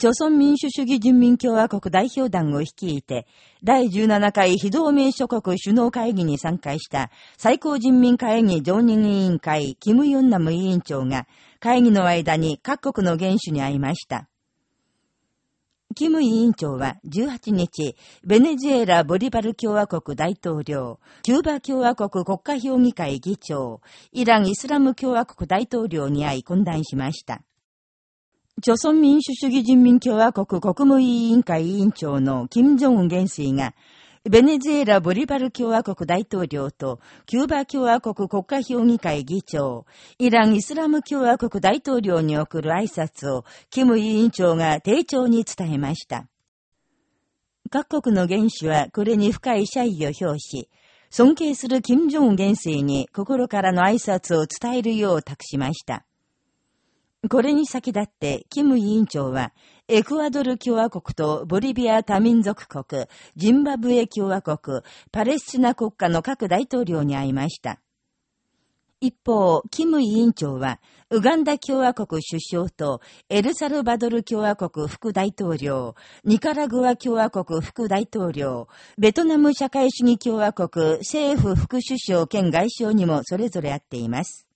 朝鮮民主主義人民共和国代表団を率いて、第17回非同盟諸国首脳会議に参加した最高人民会議常任委員会、キム・ヨンナム委員長が、会議の間に各国の元首に会いました。キム委員長は18日、ベネズエラ・ボリバル共和国大統領、キューバ共和国国家評議会議長、イラン・イスラム共和国大統領に会い懇談しました。朝鮮民主主義人民共和国国務委員会委員長の金正恩元帥が、ベネズエラ・ボリバル共和国大統領と、キューバ共和国国家評議会議長、イラン・イスラム共和国大統領に送る挨拶を、キム委員長が丁重に伝えました。各国の元首はこれに深い謝意を表し、尊敬する金正恩元帥に心からの挨拶を伝えるよう託しました。これに先立って、キム委員長は、エクアドル共和国とボリビア多民族国、ジンバブエ共和国、パレスチナ国家の各大統領に会いました。一方、キム委員長は、ウガンダ共和国首相と、エルサルバドル共和国副大統領、ニカラグア共和国副大統領、ベトナム社会主義共和国政府副首相兼外相にもそれぞれ会っています。